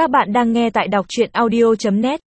Các bạn đang nghe tại đọc chuyện audio.net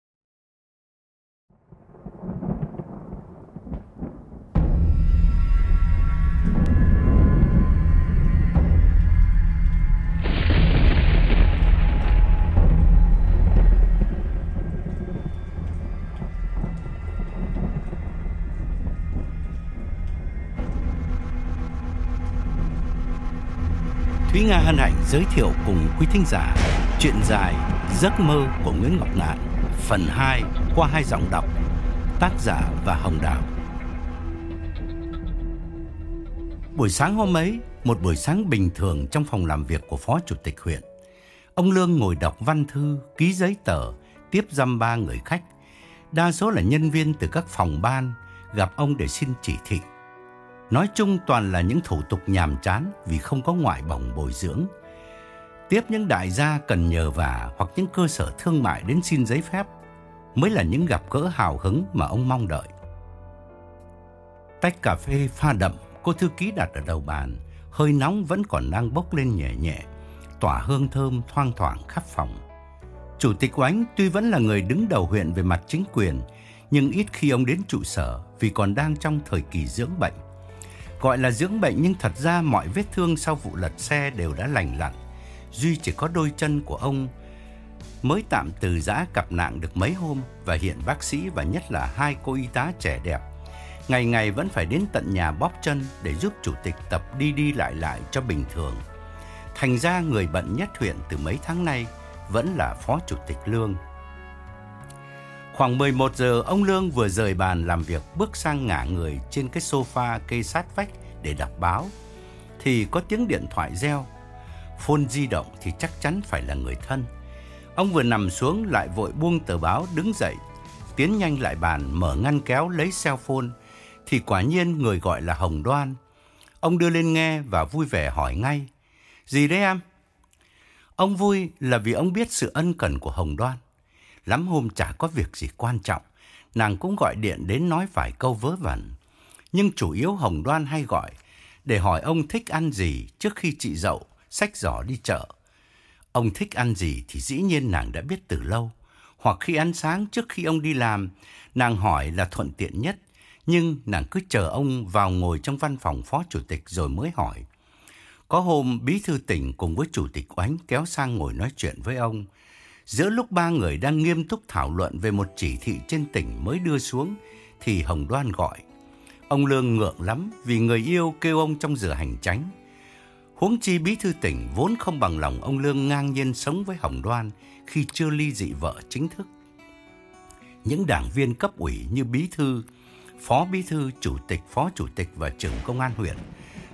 Thúy Nga hân hạnh giới thiệu cùng quý thính giả chuyện dài Giấc mơ của Nguyễn Ngọc Ngạn phần 2 qua hai giọng đọc tác giả và Hồng Đào. Buổi sáng hôm ấy, một buổi sáng bình thường trong phòng làm việc của Phó Chủ tịch huyện. Ông Lương ngồi đọc văn thư, ký giấy tờ, tiếp dăm ba người khách. Đa số là nhân viên từ các phòng ban gặp ông để xin chỉ thị. Nói chung toàn là những thủ tục nhàm chán vì không có ngoại bổng bồi dưỡng. Tiếp những đại gia cần nhờ vả hoặc những cơ sở thương mại đến xin giấy phép mới là những gặp gỡ hào hứng mà ông mong đợi. Tách cà phê pha đậm, cô thư ký đặt ở đầu bàn, hơi nóng vẫn còn đang bốc lên nhẹ nhẹ, tỏa hương thơm thoang thoảng khắp phòng. Chủ tịch Oánh tuy vẫn là người đứng đầu huyện về mặt chính quyền, nhưng ít khi ông đến trụ sở vì còn đang trong thời kỳ dưỡng bệnh. Gọi là dưỡng bệnh nhưng thật ra mọi vết thương sau vụ lật xe đều đã lành lặn. Duy chỉ có đôi chân của ông mới tạm từ giã cặp nạng được mấy hôm và hiện bác sĩ và nhất là hai cô y tá trẻ đẹp ngày ngày vẫn phải đến tận nhà bóp chân để giúp chủ tịch tập đi đi lại lại cho bình thường. Thành ra người bận nhất huyện từ mấy tháng nay vẫn là phó chủ tịch Lương. Khoảng 11 giờ, ông Lương vừa rời bàn làm việc bước sang ngả người trên cái sofa cây sát vách để đọc báo thì có tiếng điện thoại reo. Phone di động thì chắc chắn phải là người thân. Ông vừa nằm xuống lại vội buông tờ báo đứng dậy, tiến nhanh lại bàn mở ngăn kéo lấy cell phone thì quả nhiên người gọi là Hồng Đoan. Ông đưa lên nghe và vui vẻ hỏi ngay: "Gì đấy em?" Ông vui là vì ông biết sự ân cần của Hồng Đoan. Lắm hôm chả có việc gì quan trọng, nàng cũng gọi điện đến nói vài câu vớ vẩn. Nhưng chủ yếu Hồng Đoan hay gọi để hỏi ông thích ăn gì trước khi chị dậu xách giỏ đi chợ. Ông thích ăn gì thì dĩ nhiên nàng đã biết từ lâu. Hoặc khi ăn sáng trước khi ông đi làm, nàng hỏi là thuận tiện nhất. Nhưng nàng cứ chờ ông vào ngồi trong văn phòng phó chủ tịch rồi mới hỏi. Có hôm bí thư tỉnh cùng với chủ tịch oánh kéo sang ngồi nói chuyện với ông. Giữa lúc ba người đang nghiêm túc thảo luận về một chỉ thị trên tỉnh mới đưa xuống, thì Hồng Đoan gọi. Ông Lương ngượng lắm vì người yêu kêu ông trong giờ hành tránh. Huống chi bí thư tỉnh vốn không bằng lòng ông Lương ngang nhiên sống với Hồng Đoan khi chưa ly dị vợ chính thức. Những đảng viên cấp ủy như bí thư, phó bí thư, chủ tịch, phó chủ tịch và trưởng công an huyện,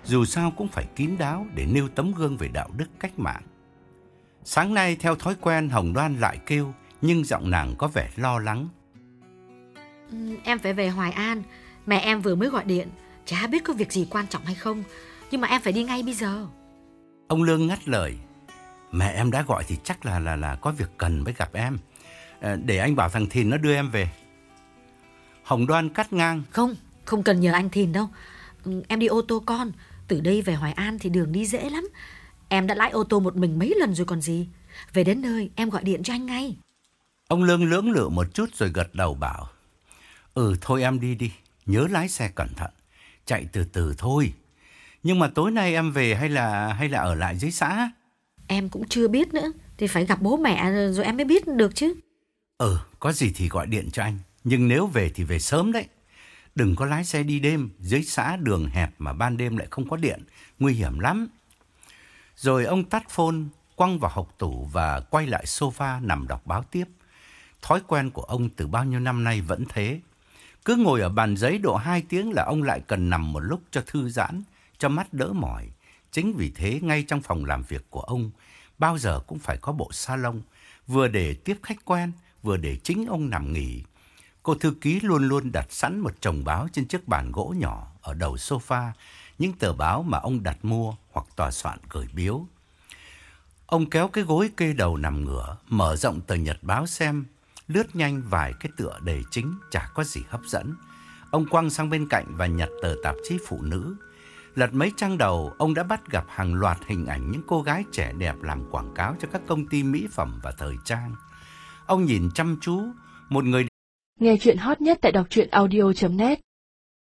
dù sao cũng phải kín đáo để nêu tấm gương về đạo đức cách mạng. Sáng nay theo thói quen Hồng Đoan lại kêu, nhưng giọng nàng có vẻ lo lắng. Em phải về Hoài An, mẹ em vừa mới gọi điện, chả biết có việc gì quan trọng hay không, nhưng mà em phải đi ngay bây giờ. Ông Lương ngắt lời. Mẹ em đã gọi thì chắc là là là có việc cần với gặp em. À, để anh bảo thằng Thìn nó đưa em về. Hồng Đoan cắt ngang. Không, không cần nhờ anh Thìn đâu. Ừ, em đi ô tô con, từ đây về Hoài An thì đường đi dễ lắm. Em đã lái ô tô một mình mấy lần rồi còn gì. Về đến nơi em gọi điện cho anh ngay. Ông Lương lưỡng lự một chút rồi gật đầu bảo. Ừ thôi em đi đi, nhớ lái xe cẩn thận. Chạy từ từ thôi. Nhưng mà tối nay em về hay là hay là ở lại dưới xã? Em cũng chưa biết nữa, thì phải gặp bố mẹ rồi em mới biết được chứ. Ừ, có gì thì gọi điện cho anh. Nhưng nếu về thì về sớm đấy. Đừng có lái xe đi đêm, dưới xã đường hẹp mà ban đêm lại không có điện, nguy hiểm lắm. Rồi ông tắt phone, quăng vào hộc tủ và quay lại sofa nằm đọc báo tiếp. Thói quen của ông từ bao nhiêu năm nay vẫn thế. Cứ ngồi ở bàn giấy độ 2 tiếng là ông lại cần nằm một lúc cho thư giãn, cho mắt đỡ mỏi. Chính vì thế ngay trong phòng làm việc của ông, bao giờ cũng phải có bộ salon, vừa để tiếp khách quen, vừa để chính ông nằm nghỉ. Cô thư ký luôn luôn đặt sẵn một chồng báo trên chiếc bàn gỗ nhỏ ở đầu sofa, những tờ báo mà ông đặt mua hoặc tòa soạn gửi biếu. Ông kéo cái gối kê đầu nằm ngửa, mở rộng tờ nhật báo xem, lướt nhanh vài cái tựa đề chính chả có gì hấp dẫn. Ông quăng sang bên cạnh và nhặt tờ tạp chí phụ nữ. Lật mấy trang đầu, ông đã bắt gặp hàng loạt hình ảnh những cô gái trẻ đẹp làm quảng cáo cho các công ty mỹ phẩm và thời trang. Ông nhìn chăm chú, một người Nghe chuyện hot nhất tại đọc truyện audio.net